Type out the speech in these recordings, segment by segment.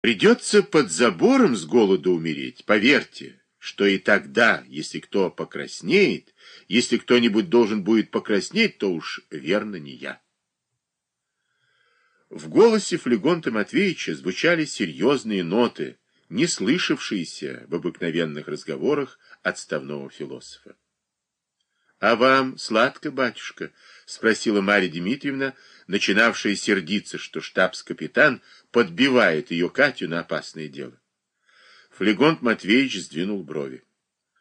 Придется под забором с голоду умереть, поверьте, что и тогда, если кто покраснеет, если кто-нибудь должен будет покраснеть, то уж верно не я. В голосе Флегонта Матвеевича звучали серьезные ноты, не слышавшиеся в обыкновенных разговорах отставного философа. — А вам сладко, батюшка? — спросила Марья Дмитриевна, начинавшая сердиться, что штабс-капитан подбивает ее Катю на опасное дело. Флегонт Матвеевич сдвинул брови.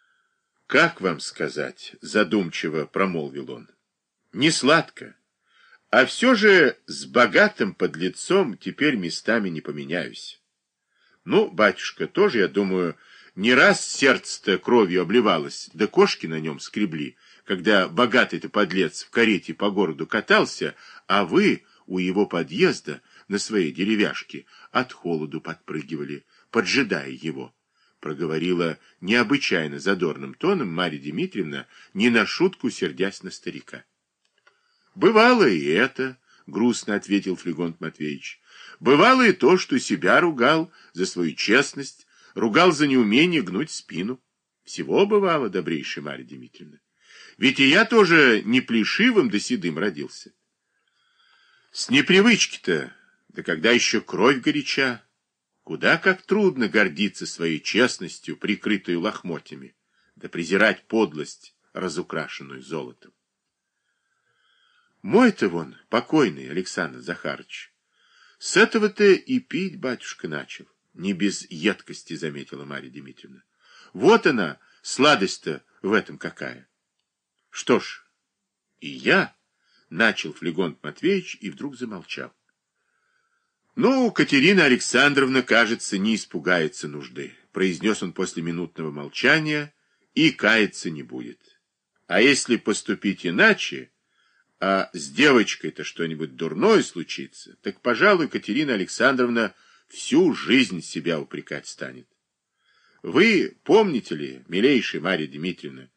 — Как вам сказать? — задумчиво промолвил он. — Не сладко. А все же с богатым подлецом теперь местами не поменяюсь. Ну, батюшка, тоже, я думаю, не раз сердце-то кровью обливалось, да кошки на нем скребли, когда богатый-то подлец в карете по городу катался, а вы у его подъезда на своей деревяшке от холоду подпрыгивали, поджидая его. Проговорила необычайно задорным тоном Марья Дмитриевна, не на шутку сердясь на старика. Бывало и это, грустно ответил Флегонт Матвеевич. Бывало и то, что себя ругал за свою честность, ругал за неумение гнуть спину. Всего бывало, добрейшая Марья Дмитриевна. Ведь и я тоже не плешивым да седым родился. С непривычки-то, да когда еще кровь горяча, куда как трудно гордиться своей честностью, прикрытой лохмотьями, да презирать подлость, разукрашенную золотом. Мой-то вон, покойный Александр Захарович, с этого-то и пить батюшка начал. Не без едкости, заметила Марья Дмитриевна. Вот она, сладость-то в этом какая. Что ж, и я, начал Флегонт Матвеевич и вдруг замолчал. Ну, Катерина Александровна, кажется, не испугается нужды, произнес он после минутного молчания, и каяться не будет. А если поступить иначе, а с девочкой-то что-нибудь дурное случится, так, пожалуй, Катерина Александровна всю жизнь себя упрекать станет. Вы помните ли, милейшая Марья Дмитриевна,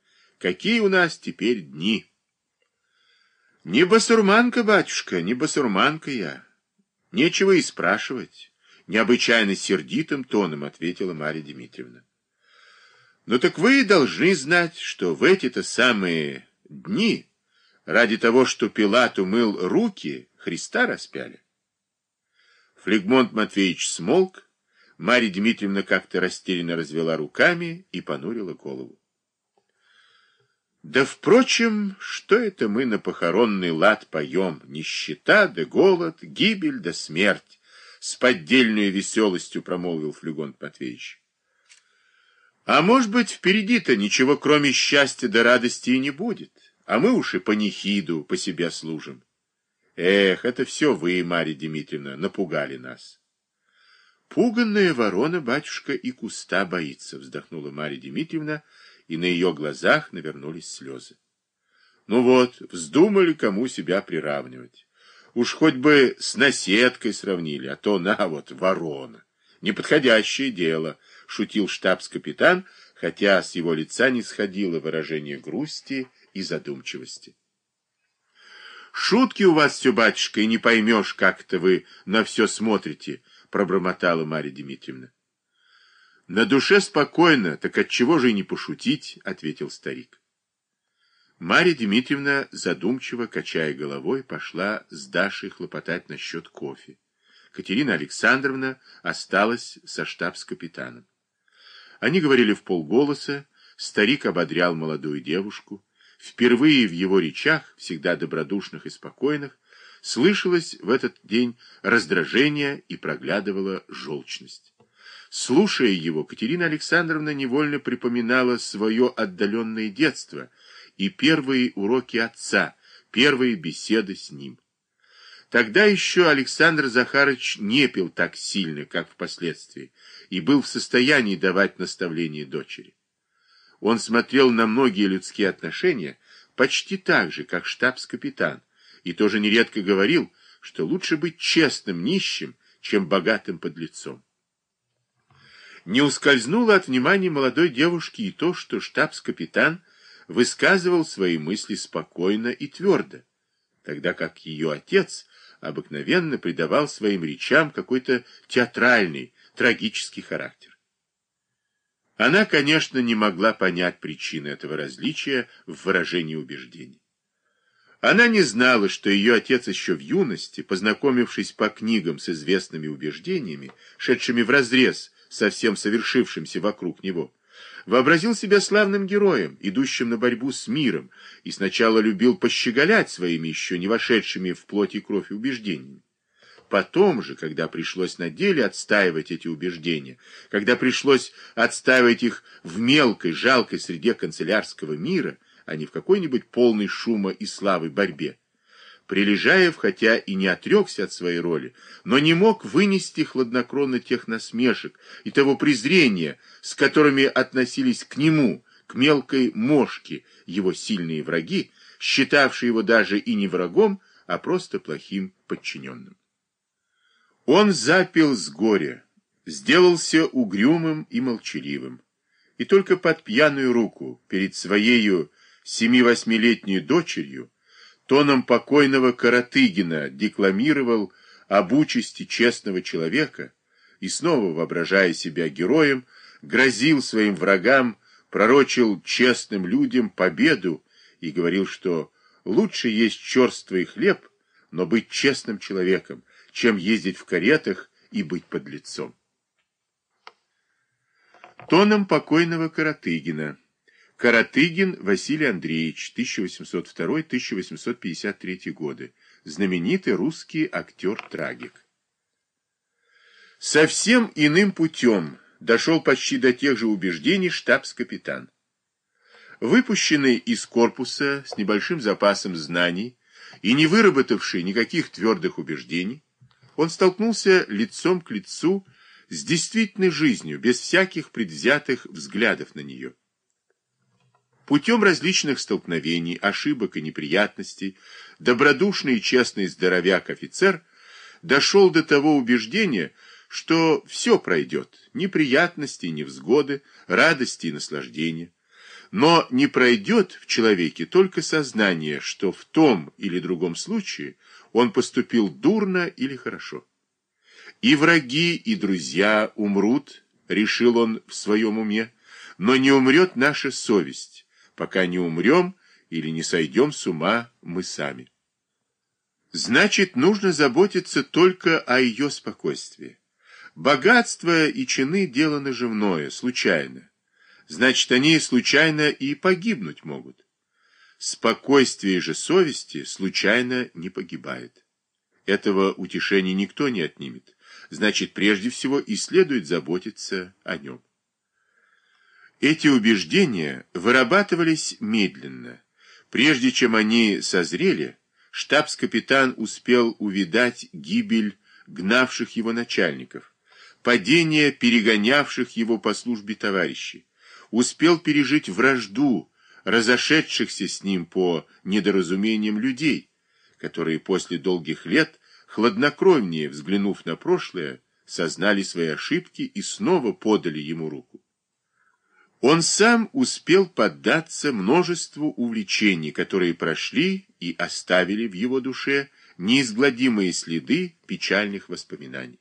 какие у нас теперь дни? Не басурманка, батюшка, не басурманка я. Нечего и спрашивать. Необычайно сердитым тоном ответила Марья Дмитриевна. Но так вы должны знать, что в эти-то самые дни ради того, что Пилат умыл руки, Христа распяли. Флегмонт Матвеевич смолк, Марья Дмитриевна как-то растерянно развела руками и понурила голову. Да, впрочем, что это мы на похоронный лад поем? Нищета да голод, гибель да смерть, с поддельной веселостью промолвил Флегонт Матвеевич. А может быть, впереди-то ничего, кроме счастья да радости, и не будет а мы уж и панихиду по себе служим. Эх, это все вы, Марья Дмитриевна, напугали нас. Пуганная ворона, батюшка, и куста боится, вздохнула Марья Дмитриевна, и на ее глазах навернулись слезы. Ну вот, вздумали кому себя приравнивать. Уж хоть бы с наседкой сравнили, а то на вот ворона. Неподходящее дело, шутил штабс-капитан, хотя с его лица не сходило выражение грусти и задумчивости. «Шутки у вас все, батюшка, и не поймешь, как это вы на все смотрите», — пробормотала Марья Дмитриевна. «На душе спокойно, так отчего же и не пошутить?» — ответил старик. Марья Дмитриевна, задумчиво качая головой, пошла с Дашей хлопотать насчет кофе. Катерина Александровна осталась со штабс-капитаном. Они говорили в полголоса, старик ободрял молодую девушку. Впервые в его речах, всегда добродушных и спокойных, слышалось в этот день раздражение и проглядывала желчность. Слушая его, Катерина Александровна невольно припоминала свое отдаленное детство и первые уроки отца, первые беседы с ним. Тогда еще Александр Захарович не пил так сильно, как впоследствии, и был в состоянии давать наставления дочери. Он смотрел на многие людские отношения почти так же, как штабс-капитан, и тоже нередко говорил, что лучше быть честным нищим, чем богатым подлецом. Не ускользнуло от внимания молодой девушки и то, что штабс-капитан высказывал свои мысли спокойно и твердо, тогда как ее отец обыкновенно придавал своим речам какой-то театральный, трагический характер. Она, конечно, не могла понять причины этого различия в выражении убеждений. Она не знала, что ее отец еще в юности, познакомившись по книгам с известными убеждениями, шедшими вразрез со всем совершившимся вокруг него, вообразил себя славным героем, идущим на борьбу с миром, и сначала любил пощеголять своими еще не вошедшими в плоть и кровь убеждениями. Потом же, когда пришлось на деле отстаивать эти убеждения, когда пришлось отстаивать их в мелкой, жалкой среде канцелярского мира, а не в какой-нибудь полной шума и славы борьбе. Прилежаев, хотя и не отрекся от своей роли, но не мог вынести хладнокровно тех насмешек и того презрения, с которыми относились к нему, к мелкой мошке, его сильные враги, считавшие его даже и не врагом, а просто плохим подчиненным. Он запил с горя, сделался угрюмым и молчаливым, и только под пьяную руку перед своею семи-восьмилетней дочерью, тоном покойного Каратыгина декламировал об участи честного человека и снова, воображая себя героем, грозил своим врагам, пророчил честным людям победу и говорил, что лучше есть черствый хлеб, но быть честным человеком, чем ездить в каретах и быть подлецом. Тоном покойного Каратыгина Каратыгин Василий Андреевич, 1802-1853 годы, знаменитый русский актер-трагик. Совсем иным путем дошел почти до тех же убеждений штабс-капитан. Выпущенный из корпуса с небольшим запасом знаний и не выработавший никаких твердых убеждений, он столкнулся лицом к лицу с действительной жизнью, без всяких предвзятых взглядов на нее. Путем различных столкновений, ошибок и неприятностей, добродушный и честный здоровяк-офицер дошел до того убеждения, что все пройдет, неприятности, невзгоды, радости и наслаждения. Но не пройдет в человеке только сознание, что в том или другом случае он поступил дурно или хорошо. И враги, и друзья умрут, решил он в своем уме, но не умрет наша совесть пока не умрем или не сойдем с ума мы сами. Значит, нужно заботиться только о ее спокойствии. Богатство и чины – дело наживное, случайно. Значит, они случайно и погибнуть могут. Спокойствие же совести случайно не погибает. Этого утешения никто не отнимет. Значит, прежде всего и следует заботиться о нем. Эти убеждения вырабатывались медленно. Прежде чем они созрели, штабс-капитан успел увидать гибель гнавших его начальников, падение перегонявших его по службе товарищей, успел пережить вражду разошедшихся с ним по недоразумениям людей, которые после долгих лет, хладнокровнее взглянув на прошлое, сознали свои ошибки и снова подали ему руку. Он сам успел поддаться множеству увлечений, которые прошли и оставили в его душе неизгладимые следы печальных воспоминаний.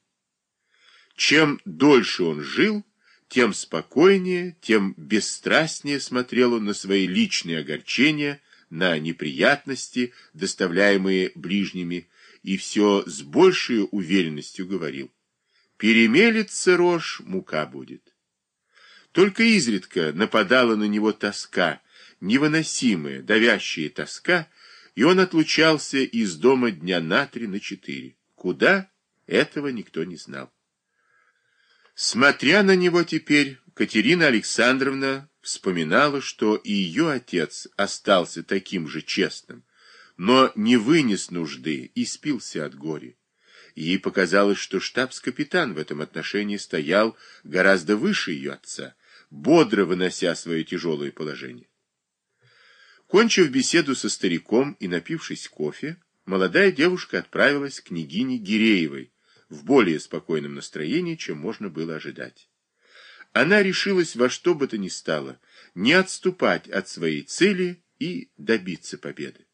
Чем дольше он жил, тем спокойнее, тем бесстрастнее смотрел он на свои личные огорчения, на неприятности, доставляемые ближними, и все с большей уверенностью говорил. Перемелется рожь, мука будет. Только изредка нападала на него тоска, невыносимая, давящая тоска, и он отлучался из дома дня на три, на четыре. Куда? Этого никто не знал. Смотря на него теперь, Катерина Александровна вспоминала, что и ее отец остался таким же честным, но не вынес нужды и спился от горя. Ей показалось, что штабс-капитан в этом отношении стоял гораздо выше ее отца, бодро вынося свое тяжелое положение. Кончив беседу со стариком и напившись кофе, молодая девушка отправилась к княгине Гиреевой в более спокойном настроении, чем можно было ожидать. Она решилась во что бы то ни стало не отступать от своей цели и добиться победы.